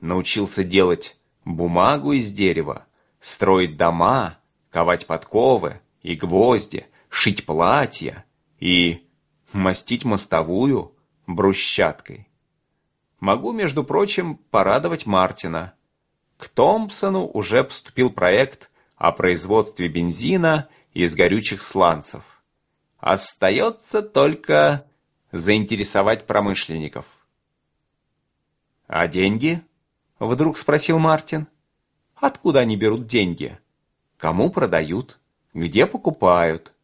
научился делать бумагу из дерева, строить дома, ковать подковы и гвозди, шить платья и мастить мостовую брусчаткой. Могу, между прочим, порадовать Мартина. К Томпсону уже поступил проект о производстве бензина из горючих сланцев. Остается только заинтересовать промышленников. «А деньги?» — вдруг спросил Мартин. «Откуда они берут деньги? Кому продают? Где покупают?»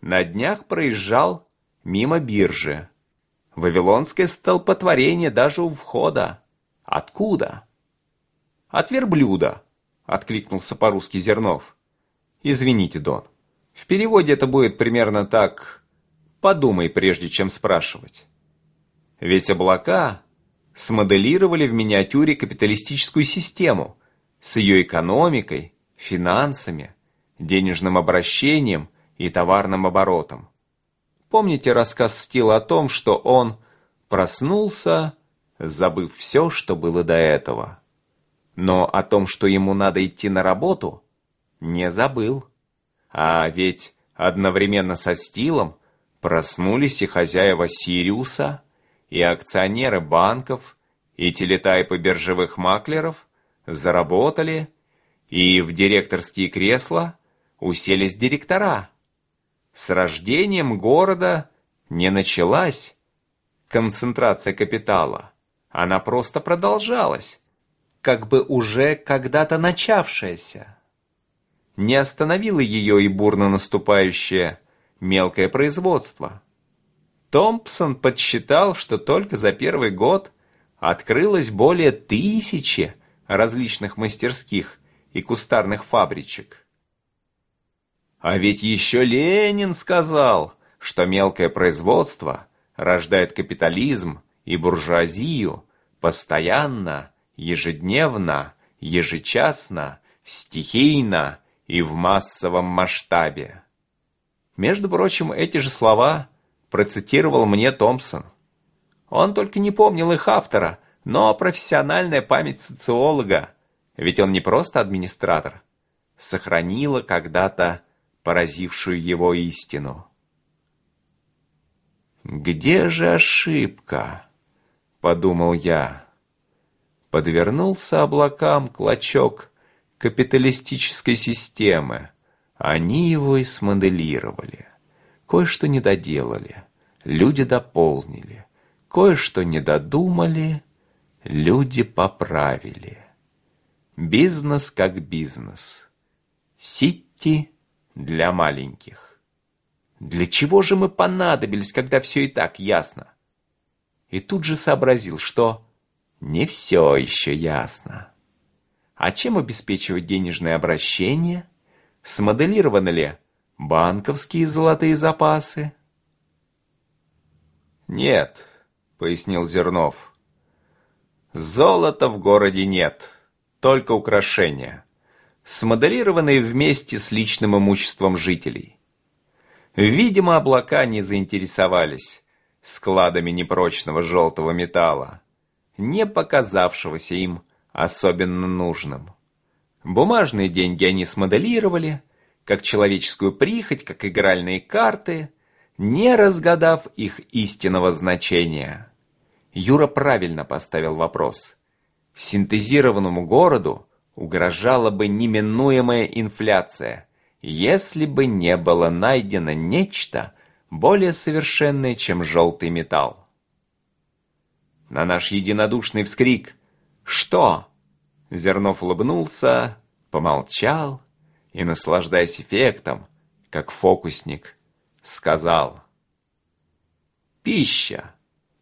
На днях проезжал мимо биржи. Вавилонское столпотворение даже у входа. Откуда? От верблюда, откликнулся по-русски Зернов. Извините, Дон. В переводе это будет примерно так «подумай, прежде чем спрашивать». Ведь облака смоделировали в миниатюре капиталистическую систему с ее экономикой, финансами, денежным обращением и товарным оборотом. Помните рассказ Стила о том, что он проснулся, забыв все, что было до этого. Но о том, что ему надо идти на работу, не забыл. А ведь одновременно со Стилом проснулись и хозяева Сириуса, и акционеры банков, и телетайпы биржевых маклеров заработали, и в директорские кресла уселись директора. С рождением города не началась концентрация капитала, она просто продолжалась, как бы уже когда-то начавшаяся. Не остановило ее и бурно наступающее мелкое производство. Томпсон подсчитал, что только за первый год открылось более тысячи различных мастерских и кустарных фабричек. А ведь еще Ленин сказал, что мелкое производство рождает капитализм и буржуазию постоянно ежедневно, ежечасно, стихийно и в массовом масштабе. Между прочим, эти же слова процитировал мне Томпсон. Он только не помнил их автора, но профессиональная память социолога, ведь он не просто администратор, сохранила когда-то поразившую его истину. «Где же ошибка?» — подумал я подвернулся облакам клочок капиталистической системы. Они его и смоделировали. Кое-что не доделали, люди дополнили. Кое-что не додумали, люди поправили. Бизнес как бизнес. Сити для маленьких. Для чего же мы понадобились, когда все и так ясно? И тут же сообразил, что не все еще ясно. А чем обеспечивать денежное обращение? Смоделированы ли банковские золотые запасы? Нет, пояснил Зернов. Золота в городе нет, только украшения, смоделированные вместе с личным имуществом жителей. Видимо, облака не заинтересовались складами непрочного желтого металла не показавшегося им особенно нужным. Бумажные деньги они смоделировали, как человеческую прихоть, как игральные карты, не разгадав их истинного значения. Юра правильно поставил вопрос. Синтезированному городу угрожала бы неминуемая инфляция, если бы не было найдено нечто более совершенное, чем желтый металл на наш единодушный вскрик «Что?». Зернов улыбнулся, помолчал и, наслаждаясь эффектом, как фокусник, сказал «Пища.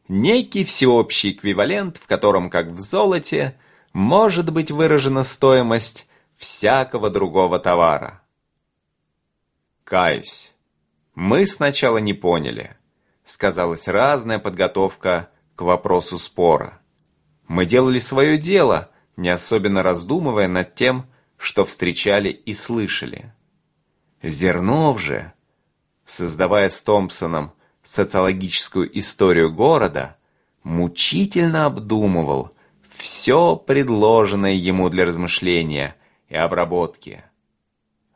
Некий всеобщий эквивалент, в котором, как в золоте, может быть выражена стоимость всякого другого товара». Каюсь. Мы сначала не поняли. Сказалась разная подготовка к вопросу спора. Мы делали свое дело, не особенно раздумывая над тем, что встречали и слышали. Зернов же, создавая с Томпсоном социологическую историю города, мучительно обдумывал все предложенное ему для размышления и обработки.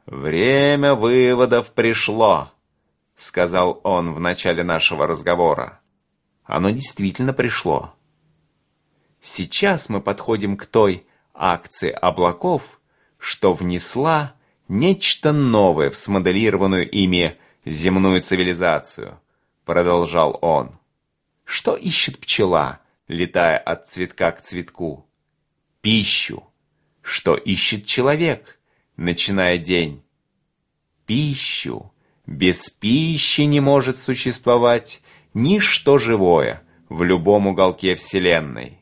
«Время выводов пришло», — сказал он в начале нашего разговора. Оно действительно пришло. Сейчас мы подходим к той акции облаков, что внесла нечто новое в смоделированную ими земную цивилизацию, продолжал он. Что ищет пчела, летая от цветка к цветку? Пищу. Что ищет человек, начиная день? Пищу. Без пищи не может существовать ничто живое в любом уголке Вселенной.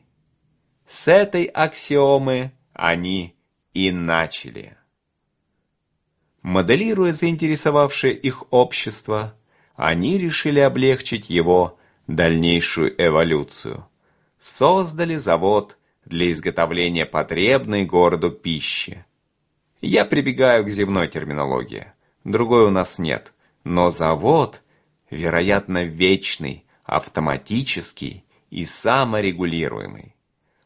С этой аксиомы они и начали. Моделируя заинтересовавшее их общество, они решили облегчить его дальнейшую эволюцию. Создали завод для изготовления потребной городу пищи. Я прибегаю к земной терминологии, другой у нас нет, но завод, вероятно, вечный, автоматический и саморегулируемый.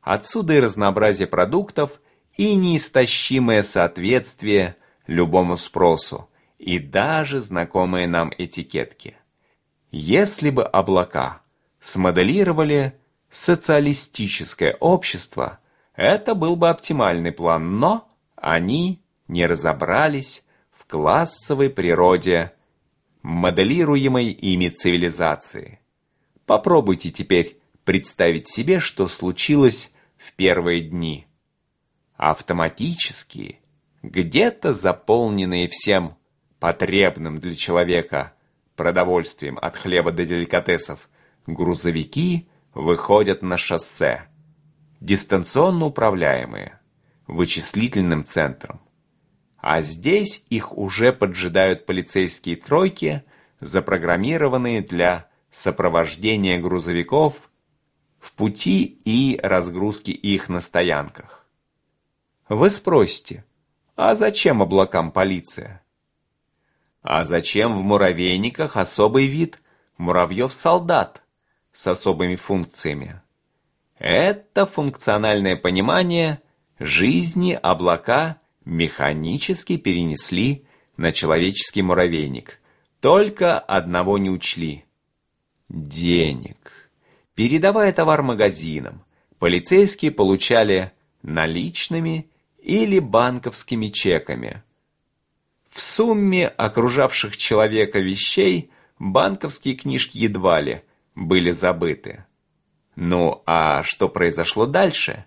Отсюда и разнообразие продуктов и неистощимое соответствие любому спросу и даже знакомые нам этикетки. Если бы облака смоделировали социалистическое общество, это был бы оптимальный план, но они не разобрались в классовой природе моделируемой ими цивилизации. Попробуйте теперь представить себе, что случилось в первые дни. Автоматически, где-то заполненные всем потребным для человека продовольствием от хлеба до деликатесов, грузовики выходят на шоссе, дистанционно управляемые, вычислительным центром. А здесь их уже поджидают полицейские тройки, запрограммированные для сопровождения грузовиков в пути и разгрузки их на стоянках. Вы спросите, а зачем облакам полиция? А зачем в муравейниках особый вид муравьев-солдат с особыми функциями? Это функциональное понимание жизни облака механически перенесли на человеческий муравейник. Только одного не учли – денег. Передавая товар магазинам, полицейские получали наличными или банковскими чеками – в сумме окружавших человека вещей банковские книжки едва ли были забыты. Ну а что произошло дальше?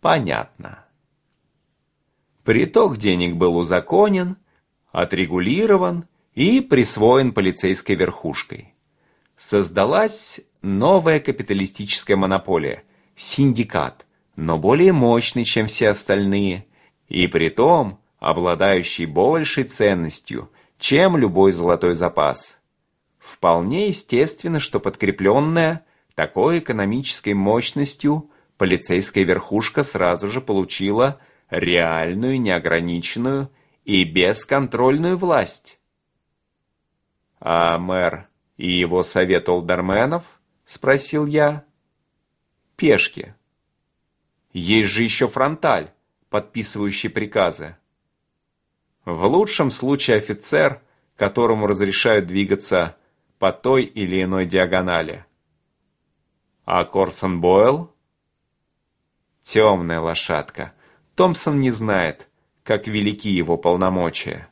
Понятно. Приток денег был узаконен, отрегулирован и присвоен полицейской верхушкой. Создалась новая капиталистическая монополия – синдикат, но более мощный, чем все остальные, и при том обладающий большей ценностью, чем любой золотой запас. Вполне естественно, что подкрепленная такой экономической мощностью полицейская верхушка сразу же получила реальную, неограниченную и бесконтрольную власть. «А мэр и его совет олдерменов?» — спросил я. «Пешки. Есть же еще фронталь, подписывающий приказы. В лучшем случае офицер, которому разрешают двигаться по той или иной диагонали. А Корсон Бойл? Темная лошадка. Томпсон не знает, как велики его полномочия.